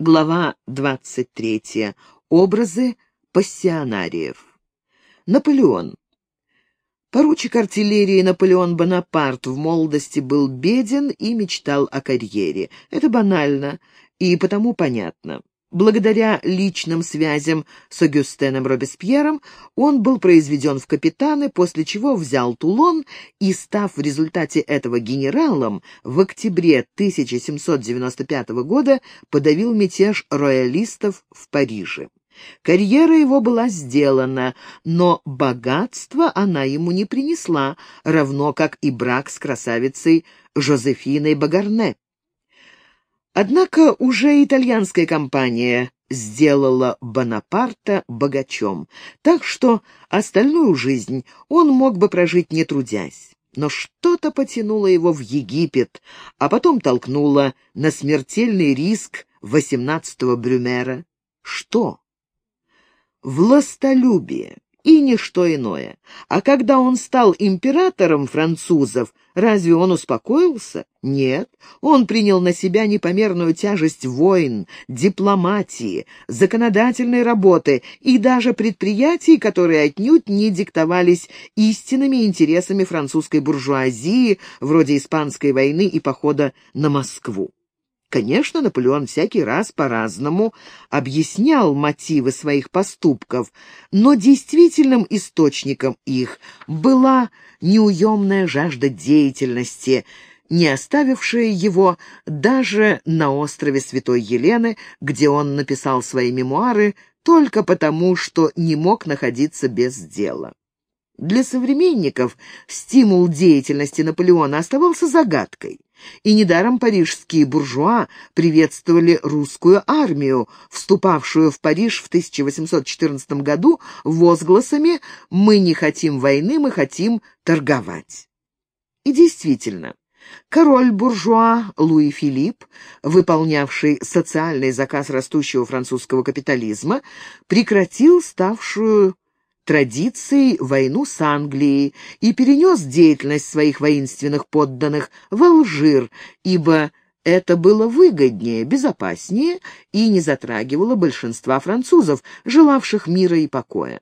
Глава 23. Образы пассионариев. Наполеон. Поручик артиллерии Наполеон Бонапарт в молодости был беден и мечтал о карьере. Это банально и потому понятно. Благодаря личным связям с Агюстеном Робеспьером он был произведен в капитаны, после чего взял Тулон и, став в результате этого генералом, в октябре 1795 года подавил мятеж роялистов в Париже. Карьера его была сделана, но богатство она ему не принесла, равно как и брак с красавицей Жозефиной Багарне. Однако уже итальянская компания сделала Бонапарта богачом, так что остальную жизнь он мог бы прожить не трудясь. Но что-то потянуло его в Египет, а потом толкнуло на смертельный риск восемнадцатого Брюмера. Что? Властолюбие и ничто иное. А когда он стал императором французов, разве он успокоился? Нет, он принял на себя непомерную тяжесть войн, дипломатии, законодательной работы и даже предприятий, которые отнюдь не диктовались истинными интересами французской буржуазии, вроде Испанской войны и похода на Москву. Конечно, Наполеон всякий раз по-разному объяснял мотивы своих поступков, но действительным источником их была неуемная жажда деятельности, не оставившая его даже на острове Святой Елены, где он написал свои мемуары только потому, что не мог находиться без дела. Для современников стимул деятельности Наполеона оставался загадкой. И недаром парижские буржуа приветствовали русскую армию, вступавшую в Париж в 1814 году возгласами «Мы не хотим войны, мы хотим торговать». И действительно, король-буржуа Луи Филипп, выполнявший социальный заказ растущего французского капитализма, прекратил ставшую традицией войну с Англией и перенес деятельность своих воинственных подданных в Алжир, ибо это было выгоднее, безопаснее и не затрагивало большинства французов, желавших мира и покоя.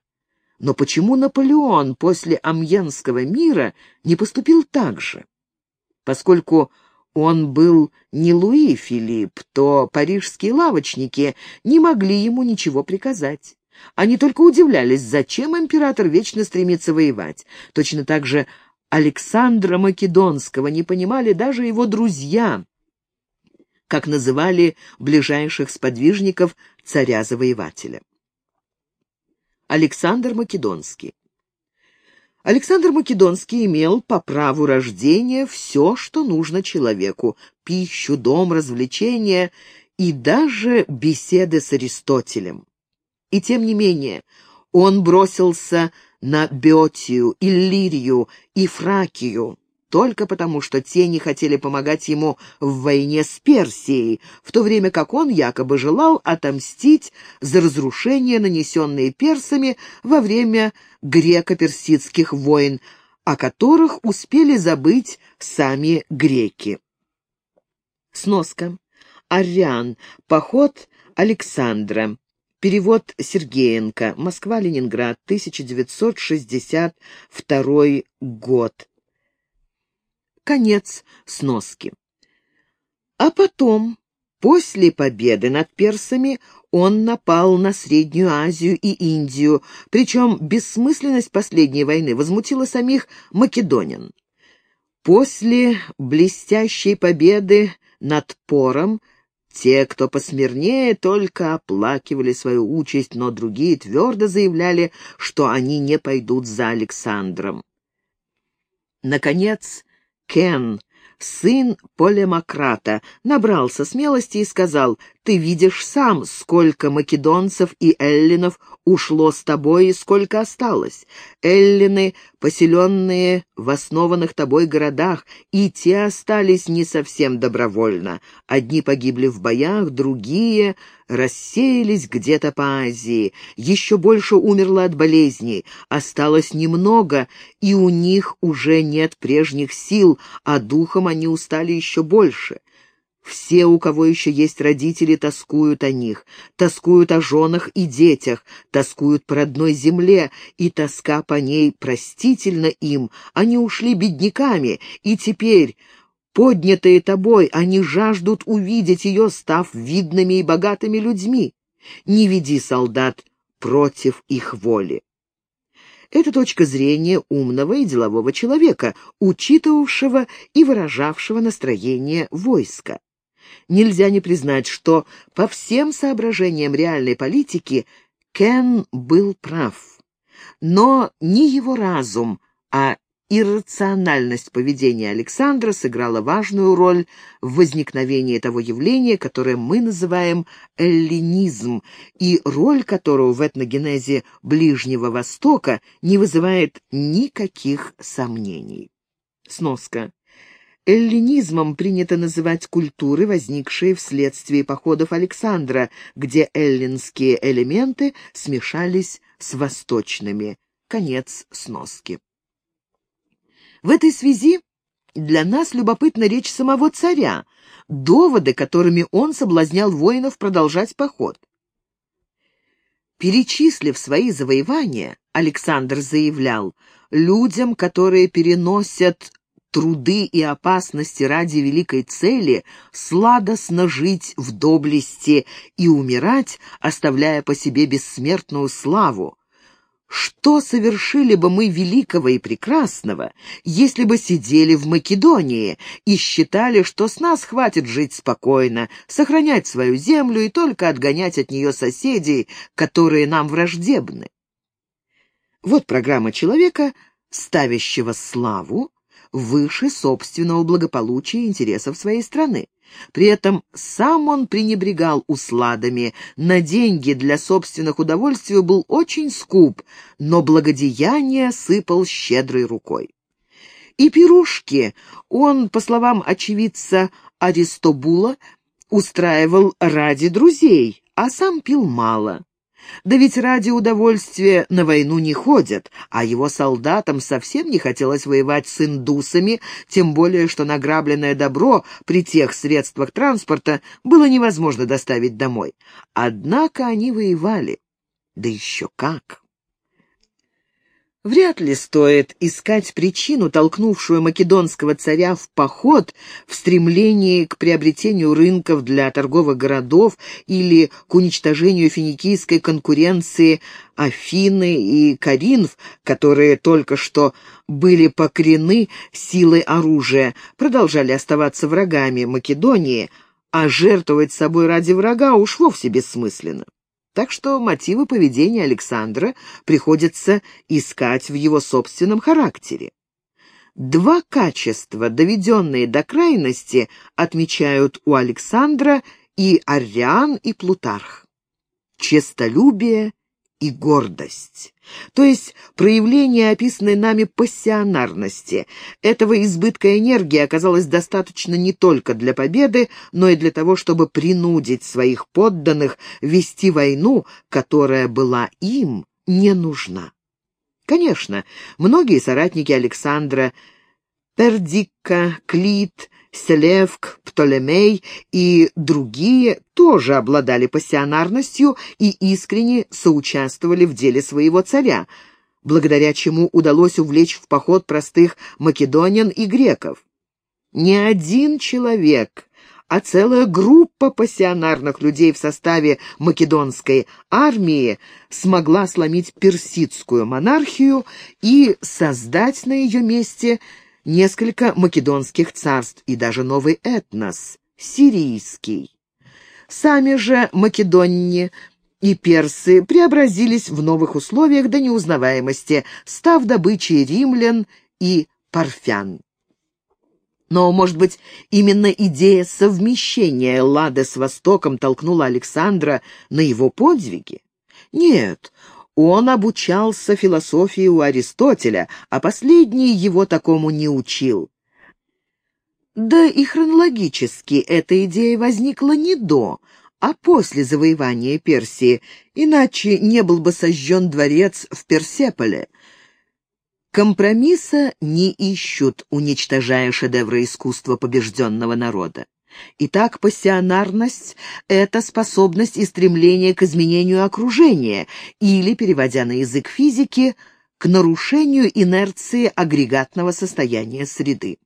Но почему Наполеон после Амьенского мира не поступил так же? Поскольку он был не Луи Филипп, то парижские лавочники не могли ему ничего приказать. Они только удивлялись, зачем император вечно стремится воевать. Точно так же Александра Македонского не понимали даже его друзья, как называли ближайших сподвижников царя-завоевателя. Александр Македонский Александр Македонский имел по праву рождения все, что нужно человеку – пищу, дом, развлечения и даже беседы с Аристотелем. И тем не менее он бросился на Беотию, Иллирию и Фракию только потому, что те не хотели помогать ему в войне с Персией, в то время как он якобы желал отомстить за разрушения, нанесенные персами во время греко-персидских войн, о которых успели забыть сами греки. Сноска. Ариан. Поход Александра. Перевод Сергеенко. Москва-Ленинград, 1962 год. Конец сноски. А потом, после победы над персами, он напал на Среднюю Азию и Индию, причем бессмысленность последней войны возмутила самих македонян. После блестящей победы над Пором те, кто посмирнее, только оплакивали свою участь, но другие твердо заявляли, что они не пойдут за Александром. Наконец, Кен, сын Полемократа, набрался смелости и сказал, «Ты видишь сам, сколько македонцев и эллинов ушло с тобой и сколько осталось. Эллины, поселенные в основанных тобой городах, и те остались не совсем добровольно. Одни погибли в боях, другие рассеялись где-то по Азии. Еще больше умерло от болезней, осталось немного, и у них уже нет прежних сил, а духом они устали еще больше. Все, у кого еще есть родители, тоскуют о них, тоскуют о женах и детях, тоскуют по родной земле, и тоска по ней простительна им. Они ушли бедняками, и теперь, поднятые тобой, они жаждут увидеть ее, став видными и богатыми людьми. Не веди солдат против их воли. Это точка зрения умного и делового человека, учитывавшего и выражавшего настроение войска нельзя не признать, что по всем соображениям реальной политики Кен был прав. Но не его разум, а иррациональность поведения Александра сыграла важную роль в возникновении того явления, которое мы называем эллинизм, и роль которого в этногенезе Ближнего Востока не вызывает никаких сомнений. Сноска. Эллинизмом принято называть культуры, возникшие вследствие походов Александра, где эллинские элементы смешались с восточными. Конец сноски. В этой связи для нас любопытна речь самого царя, доводы, которыми он соблазнял воинов продолжать поход. Перечислив свои завоевания, Александр заявлял, людям, которые переносят труды и опасности ради великой цели, сладостно жить в доблести и умирать, оставляя по себе бессмертную славу. Что совершили бы мы великого и прекрасного, если бы сидели в Македонии и считали, что с нас хватит жить спокойно, сохранять свою землю и только отгонять от нее соседей, которые нам враждебны? Вот программа человека, ставящего славу выше собственного благополучия и интересов своей страны. При этом сам он пренебрегал усладами, на деньги для собственных удовольствий был очень скуп, но благодеяние сыпал щедрой рукой. И пирушки он, по словам очевидца Аристобула, устраивал ради друзей, а сам пил мало. Да ведь ради удовольствия на войну не ходят, а его солдатам совсем не хотелось воевать с индусами, тем более что награбленное добро при тех средствах транспорта было невозможно доставить домой. Однако они воевали. Да еще как! Вряд ли стоит искать причину, толкнувшую македонского царя в поход, в стремлении к приобретению рынков для торговых городов или к уничтожению финикийской конкуренции Афины и Каринф, которые только что были покорены силой оружия, продолжали оставаться врагами Македонии, а жертвовать собой ради врага уж вовсе бессмысленно. Так что мотивы поведения Александра приходится искать в его собственном характере. Два качества, доведенные до крайности, отмечают у Александра и Ариан, и Плутарх. Честолюбие и гордость. То есть проявление описанной нами пассионарности. Этого избытка энергии оказалось достаточно не только для победы, но и для того, чтобы принудить своих подданных вести войну, которая была им не нужна. Конечно, многие соратники Александра Пердикка, Клит, Селевк, Птолемей и другие тоже обладали пассионарностью и искренне соучаствовали в деле своего царя, благодаря чему удалось увлечь в поход простых македонян и греков. Не один человек, а целая группа пассионарных людей в составе македонской армии смогла сломить персидскую монархию и создать на ее месте – несколько македонских царств и даже новый этнос — сирийский. Сами же македонни и персы преобразились в новых условиях до неузнаваемости, став добычей римлян и парфян. Но, может быть, именно идея совмещения Эллады с Востоком толкнула Александра на его подвиги? Нет, он обучался философии у Аристотеля, а последний его такому не учил. Да и хронологически эта идея возникла не до, а после завоевания Персии, иначе не был бы сожжен дворец в Персеполе. Компромисса не ищут, уничтожая шедевры искусства побежденного народа. Итак, пассионарность — это способность и стремление к изменению окружения, или, переводя на язык физики, к нарушению инерции агрегатного состояния среды.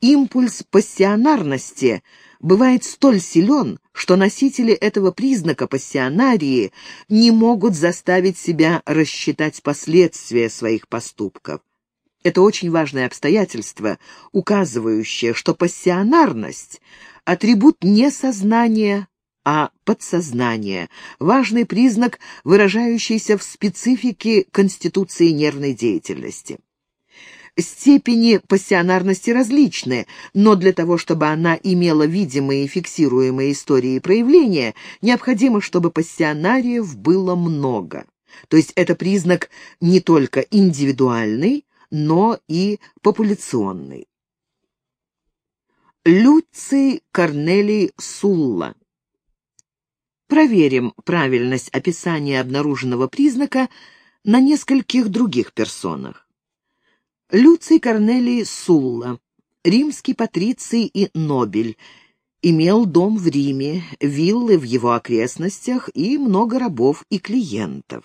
Импульс пассионарности бывает столь силен, что носители этого признака пассионарии не могут заставить себя рассчитать последствия своих поступков. Это очень важное обстоятельство, указывающее, что пассионарность — атрибут не сознания, а подсознания, важный признак, выражающийся в специфике конституции нервной деятельности. Степени пассионарности различны, но для того, чтобы она имела видимые и фиксируемые истории проявления, необходимо, чтобы пассионариев было много. То есть это признак не только индивидуальный, но и популяционный. Люций Корнелий Сулла Проверим правильность описания обнаруженного признака на нескольких других персонах. Люций Корнелий Сулла, римский патриций и нобель, имел дом в Риме, виллы в его окрестностях и много рабов и клиентов.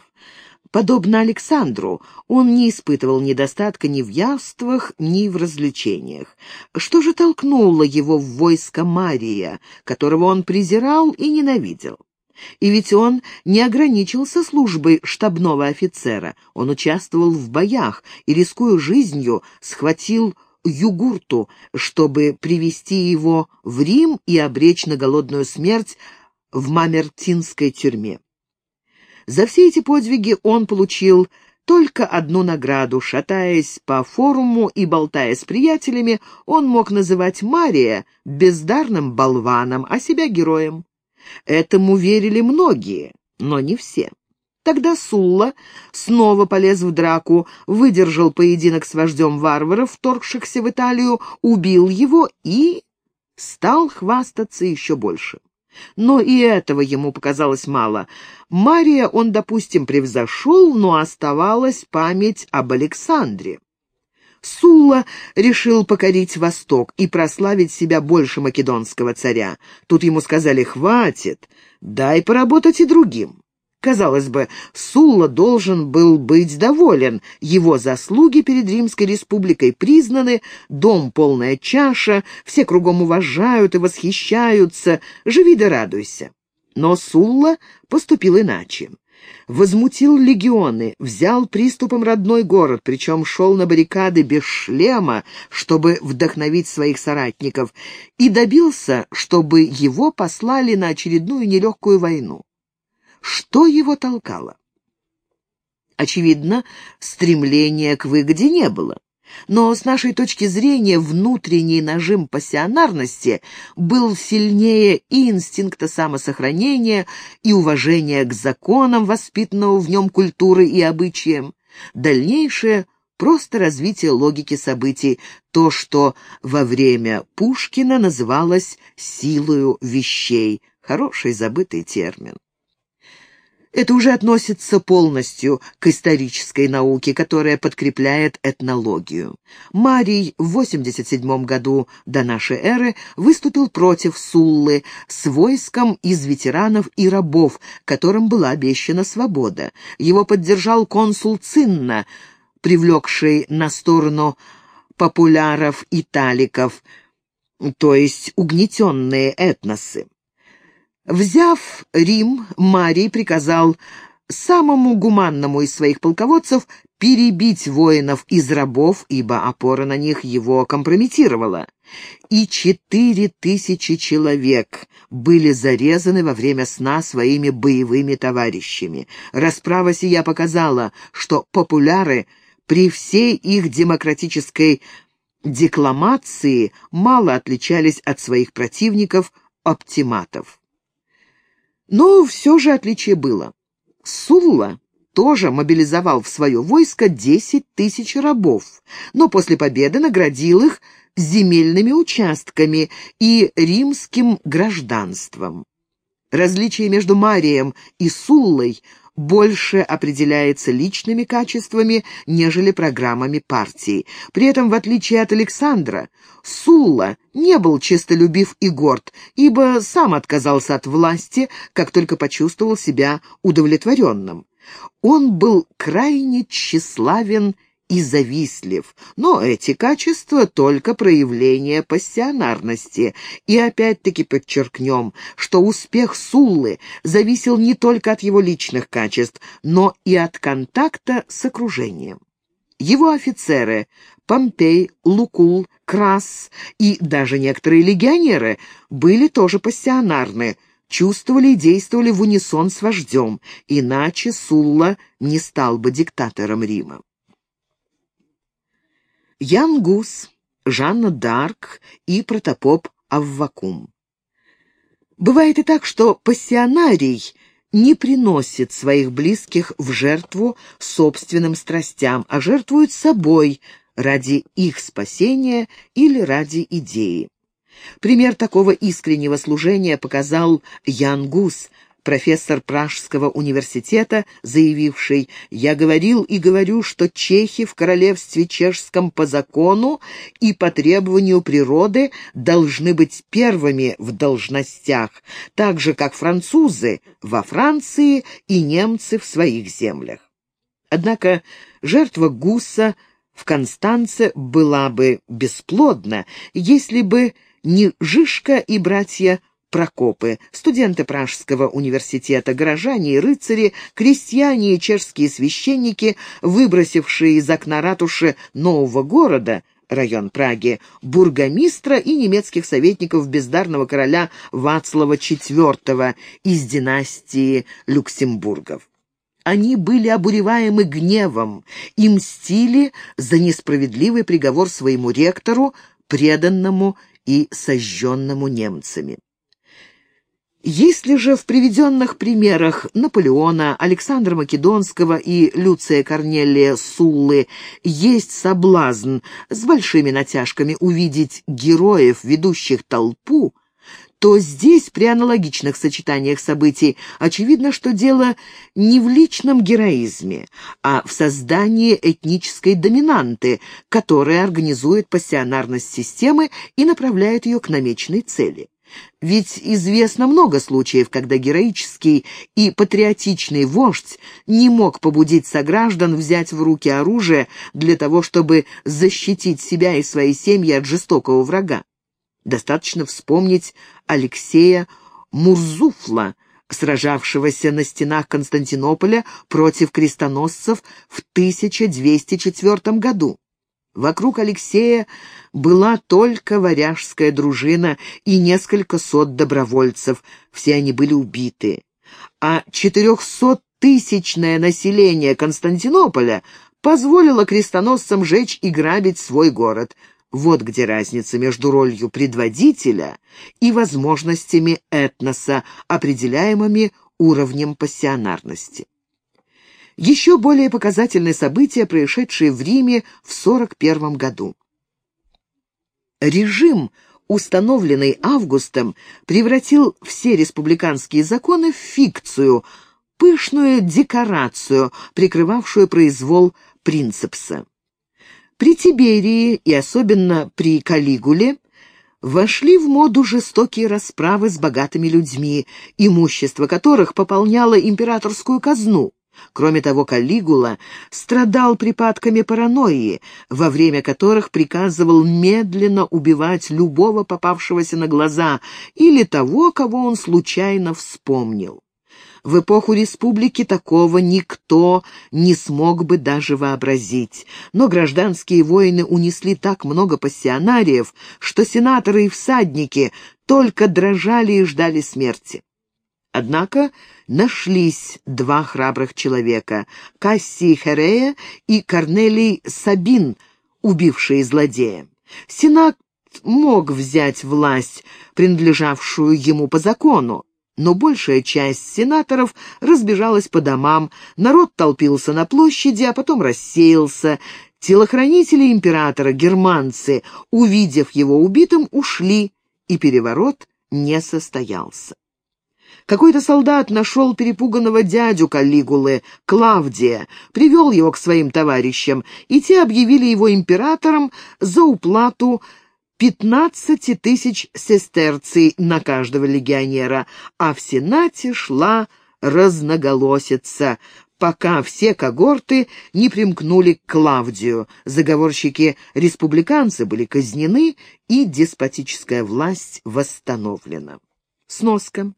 Подобно Александру, он не испытывал недостатка ни в явствах, ни в развлечениях. Что же толкнуло его в войско Мария, которого он презирал и ненавидел? И ведь он не ограничился службой штабного офицера. Он участвовал в боях и, рискуя жизнью, схватил Югурту, чтобы привести его в Рим и обречь на голодную смерть в Мамертинской тюрьме. За все эти подвиги он получил только одну награду. Шатаясь по форуму и болтая с приятелями, он мог называть Мария бездарным болваном, а себя героем. Этому верили многие, но не все. Тогда Сулла снова полез в драку, выдержал поединок с вождем варваров, вторгшихся в Италию, убил его и стал хвастаться еще больше. Но и этого ему показалось мало. Мария он, допустим, превзошел, но оставалась память об Александре. Сулла решил покорить Восток и прославить себя больше македонского царя. Тут ему сказали «хватит, дай поработать и другим». Казалось бы, Сулла должен был быть доволен. Его заслуги перед Римской республикой признаны, дом полная чаша, все кругом уважают и восхищаются. Живи да радуйся. Но Сулла поступил иначе. Возмутил легионы, взял приступом родной город, причем шел на баррикады без шлема, чтобы вдохновить своих соратников, и добился, чтобы его послали на очередную нелегкую войну. Что его толкало? Очевидно, стремления к выгоде не было. Но с нашей точки зрения внутренний нажим пассионарности был сильнее и инстинкта самосохранения, и уважения к законам, воспитанного в нем культуры и обычаям. Дальнейшее — просто развитие логики событий, то, что во время Пушкина называлось «силою вещей». Хороший забытый термин. Это уже относится полностью к исторической науке, которая подкрепляет этнологию. Марий в 87 году до нашей эры выступил против Суллы с войском из ветеранов и рабов, которым была обещана свобода. Его поддержал консул Цинна, привлекший на сторону популяров-италиков, то есть угнетенные этносы. Взяв Рим, Марий приказал самому гуманному из своих полководцев перебить воинов из рабов, ибо опора на них его компрометировала. И четыре тысячи человек были зарезаны во время сна своими боевыми товарищами. Расправа сия показала, что популяры при всей их демократической декламации мало отличались от своих противников, оптиматов. Но все же отличие было. Сулла тоже мобилизовал в свое войско 10 тысяч рабов, но после победы наградил их земельными участками и римским гражданством. Различие между Марием и Суллой больше определяется личными качествами, нежели программами партии. При этом, в отличие от Александра, Сулла не был честолюбив и горд, ибо сам отказался от власти, как только почувствовал себя удовлетворенным. Он был крайне тщеславен и завистлив, но эти качества только проявление пассионарности. И опять-таки подчеркнем, что успех Суллы зависел не только от его личных качеств, но и от контакта с окружением. Его офицеры Помпей, Лукул, Крас и даже некоторые легионеры были тоже пассионарны, чувствовали и действовали в унисон с вождем, иначе Сулла не стал бы диктатором Рима. Ян Гус, Жанна Дарк и протопоп Аввакум. Бывает и так, что пассионарий не приносит своих близких в жертву собственным страстям, а жертвует собой ради их спасения или ради идеи. Пример такого искреннего служения показал Ян Гус, профессор Пражского университета, заявивший «Я говорил и говорю, что чехи в королевстве чешском по закону и по требованию природы должны быть первыми в должностях, так же, как французы во Франции и немцы в своих землях». Однако жертва Гуса в Констанце была бы бесплодна, если бы не Жишка и братья Прокопы, студенты Пражского университета, горожане и рыцари, крестьяне и чешские священники, выбросившие из окна ратуши нового города, район Праги, бургомистра и немецких советников бездарного короля Вацлава IV из династии Люксембургов. Они были обуреваемы гневом и мстили за несправедливый приговор своему ректору, преданному и сожженному немцами. Если же в приведенных примерах Наполеона, Александра Македонского и Люция Корнелия Суллы есть соблазн с большими натяжками увидеть героев, ведущих толпу, то здесь, при аналогичных сочетаниях событий, очевидно, что дело не в личном героизме, а в создании этнической доминанты, которая организует пассионарность системы и направляет ее к намеченной цели. Ведь известно много случаев, когда героический и патриотичный вождь не мог побудить сограждан взять в руки оружие для того, чтобы защитить себя и свои семьи от жестокого врага. Достаточно вспомнить Алексея Мурзуфла, сражавшегося на стенах Константинополя против крестоносцев в 1204 году. Вокруг Алексея была только варяжская дружина и несколько сот добровольцев, все они были убиты. А четырехсоттысячное население Константинополя позволило крестоносцам жечь и грабить свой город. Вот где разница между ролью предводителя и возможностями этноса, определяемыми уровнем пассионарности. Еще более показательные события, происшедшие в Риме в 41 году. Режим, установленный Августом, превратил все республиканские законы в фикцию, пышную декорацию, прикрывавшую произвол принципса. При Тиберии и особенно при Калигуле вошли в моду жестокие расправы с богатыми людьми, имущество которых пополняло императорскую казну. Кроме того, Калигула страдал припадками паранойи, во время которых приказывал медленно убивать любого попавшегося на глаза или того, кого он случайно вспомнил. В эпоху республики такого никто не смог бы даже вообразить. Но гражданские войны унесли так много пассионариев, что сенаторы и всадники только дрожали и ждали смерти. Однако нашлись два храбрых человека — Кассий Херея и Корнелий Сабин, убившие злодея. Сенат мог взять власть, принадлежавшую ему по закону, но большая часть сенаторов разбежалась по домам, народ толпился на площади, а потом рассеялся. Телохранители императора, германцы, увидев его убитым, ушли, и переворот не состоялся. Какой-то солдат нашел перепуганного дядю Каллигулы, Клавдия, привел его к своим товарищам, и те объявили его императором за уплату 15 тысяч сестерций на каждого легионера, а в Сенате шла разноголосица, пока все когорты не примкнули к Клавдию. Заговорщики-республиканцы были казнены, и деспотическая власть восстановлена. Сноска.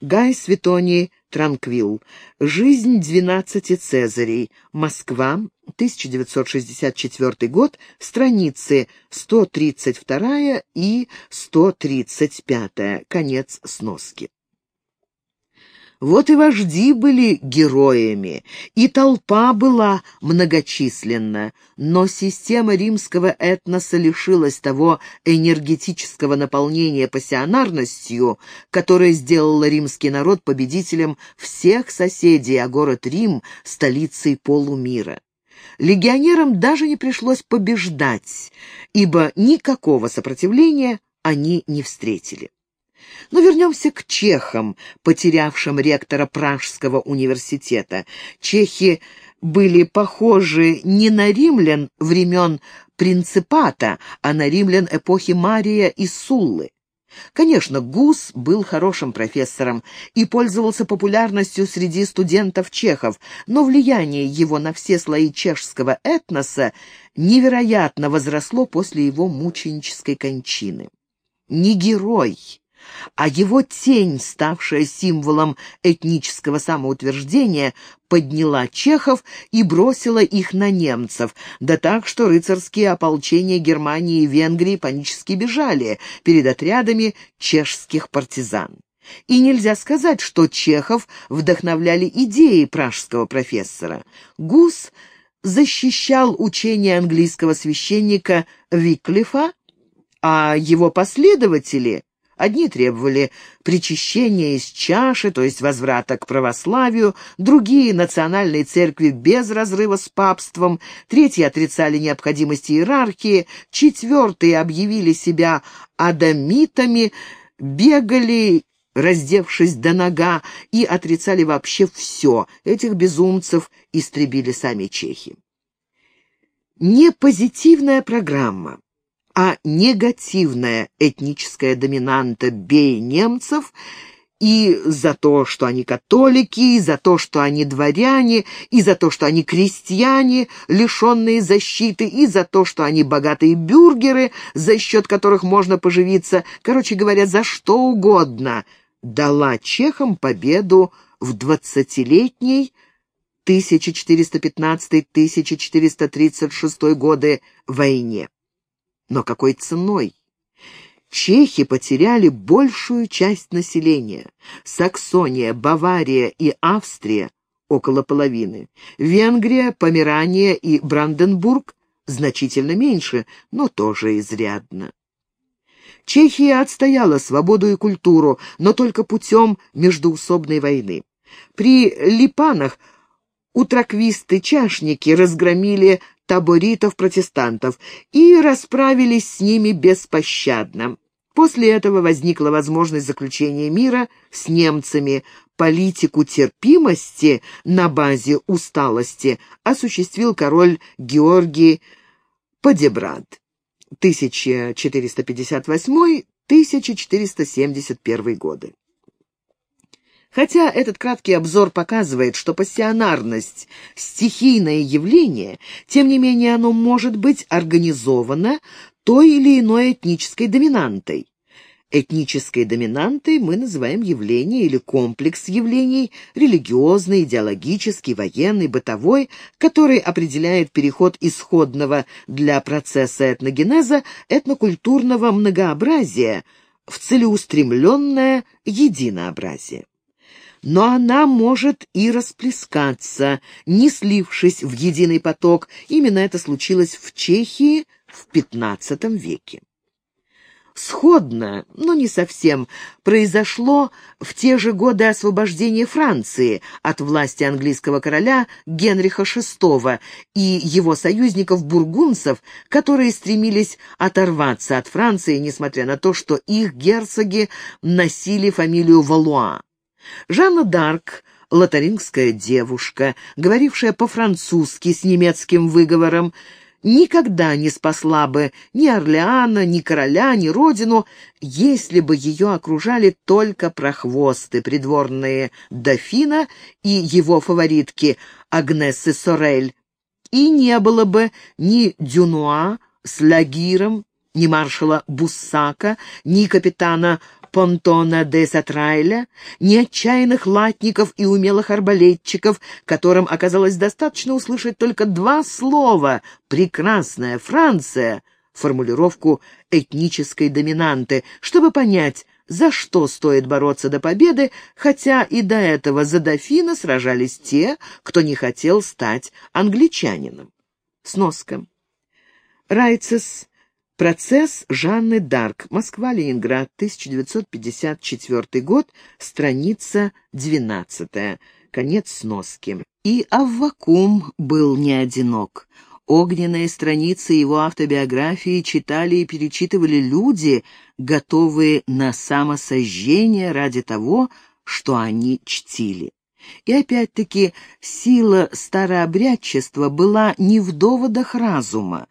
Гай Светоний Транквилл. Жизнь двенадцати Цезарей. Москва, 1964 год. Страницы 132 и 135. Конец сноски. Вот и вожди были героями, и толпа была многочисленна, но система римского этноса лишилась того энергетического наполнения пассионарностью, которое сделало римский народ победителем всех соседей, а город Рим — столицей полумира. Легионерам даже не пришлось побеждать, ибо никакого сопротивления они не встретили. Но вернемся к чехам, потерявшим ректора Пражского университета. Чехи были похожи не на римлян времен принципата, а на римлян эпохи Мария и Суллы. Конечно, Гус был хорошим профессором и пользовался популярностью среди студентов-чехов, но влияние его на все слои чешского этноса невероятно возросло после его мученической кончины. Не герой, а его тень, ставшая символом этнического самоутверждения, подняла чехов и бросила их на немцев, да так, что рыцарские ополчения Германии и Венгрии панически бежали перед отрядами чешских партизан. И нельзя сказать, что чехов вдохновляли идеи пражского профессора. Гус защищал учение английского священника Виклифа, а его последователи Одни требовали причащения из чаши, то есть возврата к православию, другие — национальной церкви без разрыва с папством, третьи отрицали необходимость иерархии, четвертые объявили себя адамитами, бегали раздевшись до нога, и отрицали вообще все. Этих безумцев истребили сами чехи. Не позитивная программа, а негативная этническая доминанта «бей немцев» и за то, что они католики, и за то, что они дворяне, и за то, что они крестьяне, лишенные защиты, и за то, что они богатые бюргеры, за счет которых можно поживиться, короче говоря, за что угодно, дала чехам победу в двадцатилетней 1415-1436 годы войне. Но какой ценой? Чехи потеряли большую часть населения. Саксония, Бавария и Австрия – около половины. Венгрия, Померания и Бранденбург – значительно меньше, но тоже изрядно. Чехия отстояла свободу и культуру, но только путем междуусобной войны. При Липанах утраквисты-чашники разгромили таборитов-протестантов и расправились с ними беспощадно. После этого возникла возможность заключения мира с немцами. Политику терпимости на базе усталости осуществил король Георгий Падебрад 1458-1471 годы. Хотя этот краткий обзор показывает, что пассионарность – стихийное явление, тем не менее оно может быть организовано той или иной этнической доминантой. Этнической доминантой мы называем явление или комплекс явлений – религиозный, идеологический, военный, бытовой, который определяет переход исходного для процесса этногенеза этнокультурного многообразия в целеустремленное единообразие но она может и расплескаться, не слившись в единый поток. Именно это случилось в Чехии в XV веке. Сходно, но не совсем, произошло в те же годы освобождения Франции от власти английского короля Генриха VI и его союзников-бургунцев, которые стремились оторваться от Франции, несмотря на то, что их герцоги носили фамилию Валуа. Жанна Дарк — лотарингская девушка, говорившая по-французски с немецким выговором, никогда не спасла бы ни Орлеана, ни короля, ни родину, если бы ее окружали только прохвосты, придворные дофина и его фаворитки Агнессы Сорель, и не было бы ни Дюнуа с Лагиром, ни маршала Буссака, ни капитана Понтона де Сатрайля, ни отчаянных латников и умелых арбалетчиков, которым оказалось достаточно услышать только два слова «прекрасная Франция», формулировку этнической доминанты, чтобы понять, за что стоит бороться до победы, хотя и до этого за дофина сражались те, кто не хотел стать англичанином. Сноска. Райцес Процесс Жанны Дарк. Москва-Ленинград, 1954 год, страница 12. Конец сноски. И Аввакум был не одинок. Огненные страницы его автобиографии читали и перечитывали люди, готовые на самосожжение ради того, что они чтили. И опять-таки сила старообрядчества была не в доводах разума,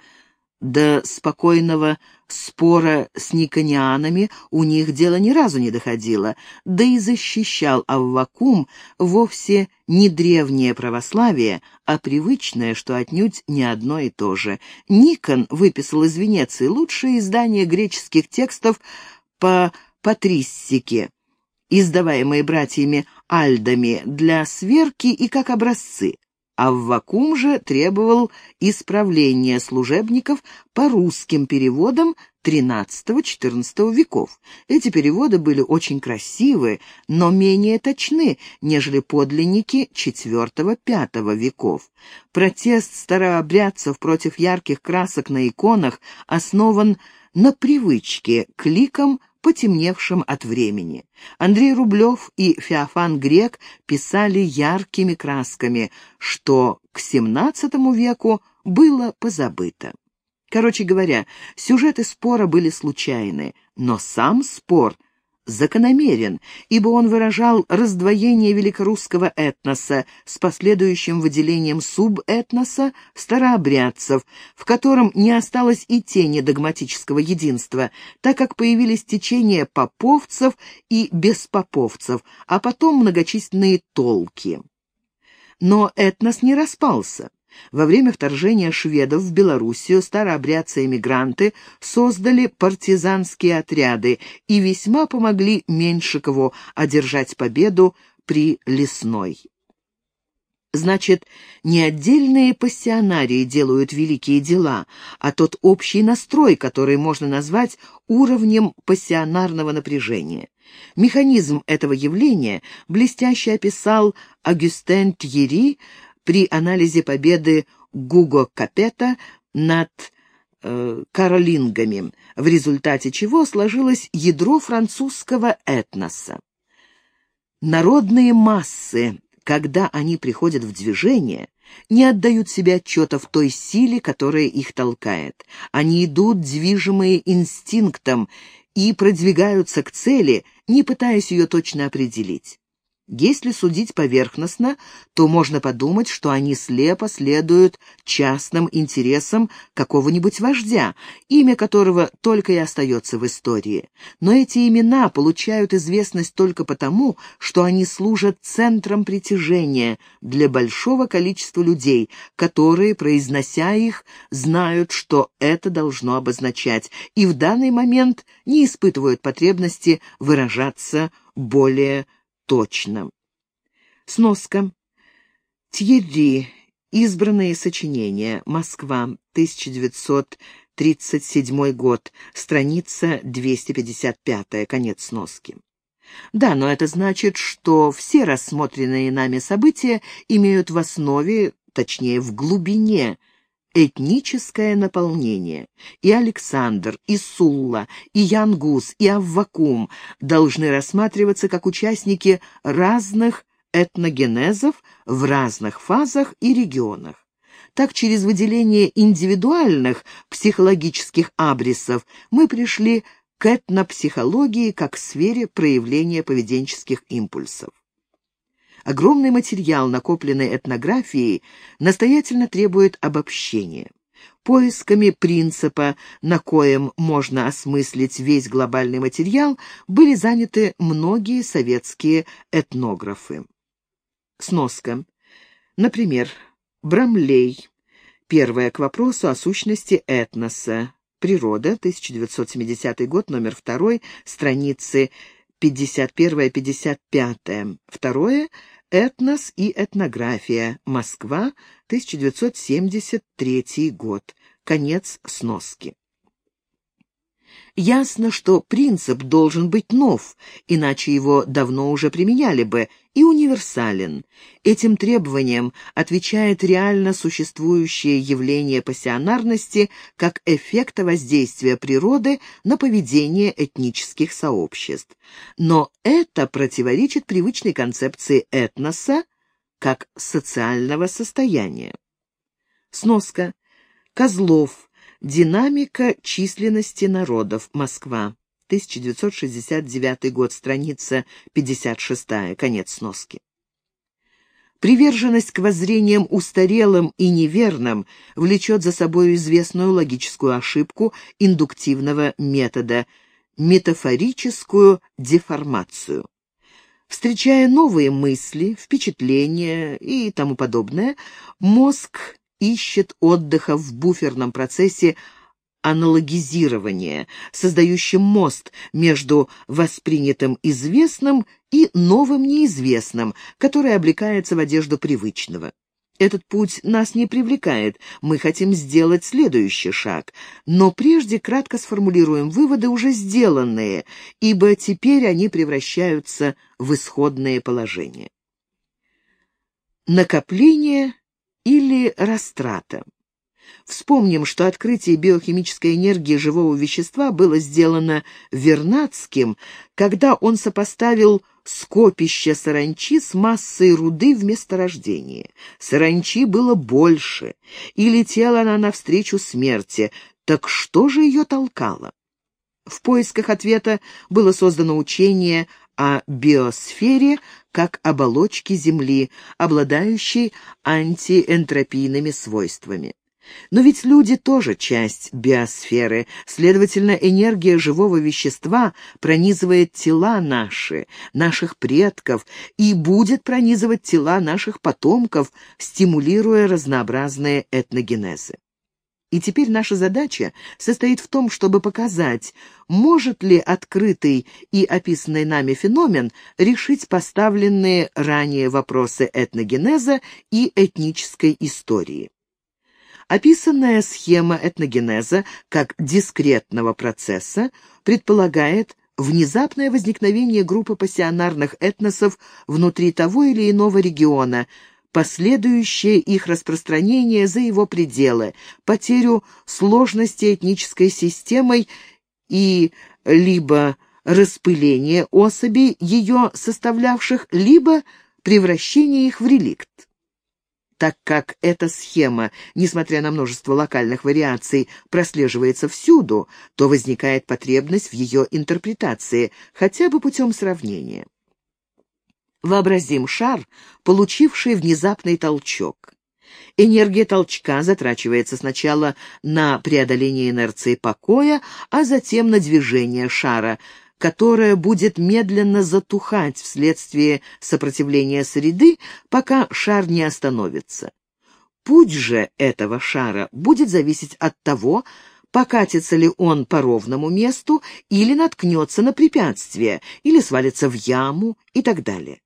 до спокойного спора с никонианами у них дело ни разу не доходило, да и защищал Аввакум вовсе не древнее православие, а привычное, что отнюдь не одно и то же. Никон выписал из Венеции лучшее издание греческих текстов по патриссике, издаваемые братьями Альдами для сверки и как образцы. Аввакум же требовал исправления служебников по русским переводам XIII-XIV веков. Эти переводы были очень красивы, но менее точны, нежели подлинники IV-V веков. Протест старообрядцев против ярких красок на иконах основан на привычке к ликам потемневшим от времени. Андрей Рублев и Феофан Грек писали яркими красками, что к XVII веку было позабыто. Короче говоря, сюжеты спора были случайны, но сам спор закономерен, ибо он выражал раздвоение великорусского этноса с последующим выделением субэтноса старообрядцев, в котором не осталось и тени догматического единства, так как появились течения поповцев и беспоповцев, а потом многочисленные толки. Но этнос не распался. Во время вторжения шведов в Белоруссию старообрядцы-эмигранты создали партизанские отряды и весьма помогли Меньшикову одержать победу при Лесной. Значит, не отдельные пассионарии делают великие дела, а тот общий настрой, который можно назвать уровнем пассионарного напряжения. Механизм этого явления блестяще описал Агюстен Тьери при анализе победы Гуго Капета над э, каролингами, в результате чего сложилось ядро французского этноса. Народные массы, когда они приходят в движение, не отдают себе отчета в той силе, которая их толкает. Они идут, движимые инстинктом, и продвигаются к цели, не пытаясь ее точно определить. Если судить поверхностно, то можно подумать, что они слепо следуют частным интересам какого-нибудь вождя, имя которого только и остается в истории. Но эти имена получают известность только потому, что они служат центром притяжения для большого количества людей, которые, произнося их, знают, что это должно обозначать, и в данный момент не испытывают потребности выражаться более точно. Сноска. Тьерри. Избранные сочинения. Москва. 1937 год. Страница 255. Конец сноски. Да, но это значит, что все рассмотренные нами события имеют в основе, точнее, в глубине, этническое наполнение. И Александр, и Сулла, и Янгус, и Аввакум должны рассматриваться как участники разных этногенезов в разных фазах и регионах. Так, через выделение индивидуальных психологических абрисов мы пришли к этнопсихологии как сфере проявления поведенческих импульсов. Огромный материал, накопленный этнографией, настоятельно требует обобщения. Поисками принципа, на коем можно осмыслить весь глобальный материал, были заняты многие советские этнографы. Сноска. Например, Брамлей. Первое к вопросу о сущности этноса. Природа, 1970 год, номер 2, страницы 51-55. Второе Этнос и этнография. Москва, 1973 год. Конец сноски. Ясно, что принцип должен быть нов, иначе его давно уже применяли бы, и универсален. Этим требованиям отвечает реально существующее явление пассионарности как эффекта воздействия природы на поведение этнических сообществ. Но это противоречит привычной концепции этноса как социального состояния. Сноска. Козлов. Динамика численности народов. Москва. 1969 год. Страница 56. Конец сноски. Приверженность к воззрениям устарелым и неверным влечет за собой известную логическую ошибку индуктивного метода – метафорическую деформацию. Встречая новые мысли, впечатления и тому подобное, мозг ищет отдыха в буферном процессе аналогизирования, создающем мост между воспринятым известным и новым неизвестным, который облекается в одежду привычного. Этот путь нас не привлекает, мы хотим сделать следующий шаг, но прежде кратко сформулируем выводы, уже сделанные, ибо теперь они превращаются в исходное положение. Накопление или растрата. Вспомним, что открытие биохимической энергии живого вещества было сделано Вернадским, когда он сопоставил скопище саранчи с массой руды в месторождении. Саранчи было больше, и летела она навстречу смерти. Так что же ее толкало? В поисках ответа было создано учение о биосфере как оболочке Земли, обладающей антиэнтропийными свойствами. Но ведь люди тоже часть биосферы, следовательно, энергия живого вещества пронизывает тела наши, наших предков, и будет пронизывать тела наших потомков, стимулируя разнообразные этногенезы. И теперь наша задача состоит в том, чтобы показать, может ли открытый и описанный нами феномен решить поставленные ранее вопросы этногенеза и этнической истории. Описанная схема этногенеза как дискретного процесса предполагает внезапное возникновение группы пассионарных этносов внутри того или иного региона – последующее их распространение за его пределы, потерю сложности этнической системой и либо распыление особей, ее составлявших, либо превращение их в реликт. Так как эта схема, несмотря на множество локальных вариаций, прослеживается всюду, то возникает потребность в ее интерпретации, хотя бы путем сравнения. Вообразим шар, получивший внезапный толчок. Энергия толчка затрачивается сначала на преодоление инерции покоя, а затем на движение шара, которое будет медленно затухать вследствие сопротивления среды, пока шар не остановится. Путь же этого шара будет зависеть от того, покатится ли он по ровному месту или наткнется на препятствие, или свалится в яму и так далее.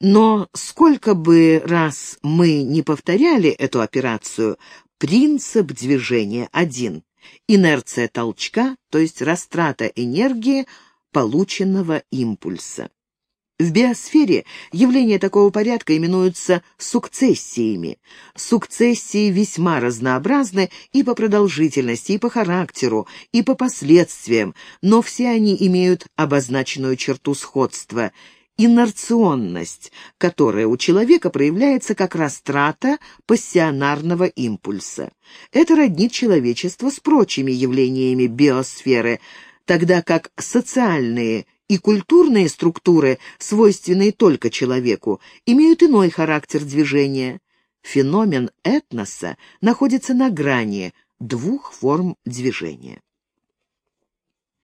Но сколько бы раз мы не повторяли эту операцию, принцип движения один — инерция толчка, то есть растрата энергии полученного импульса. В биосфере явления такого порядка именуются сукцессиями. Сукцессии весьма разнообразны и по продолжительности, и по характеру, и по последствиям, но все они имеют обозначенную черту сходства — инерционность, которая у человека проявляется как растрата пассионарного импульса. Это роднит человечество с прочими явлениями биосферы, тогда как социальные и культурные структуры, свойственные только человеку, имеют иной характер движения. Феномен этноса находится на грани двух форм движения.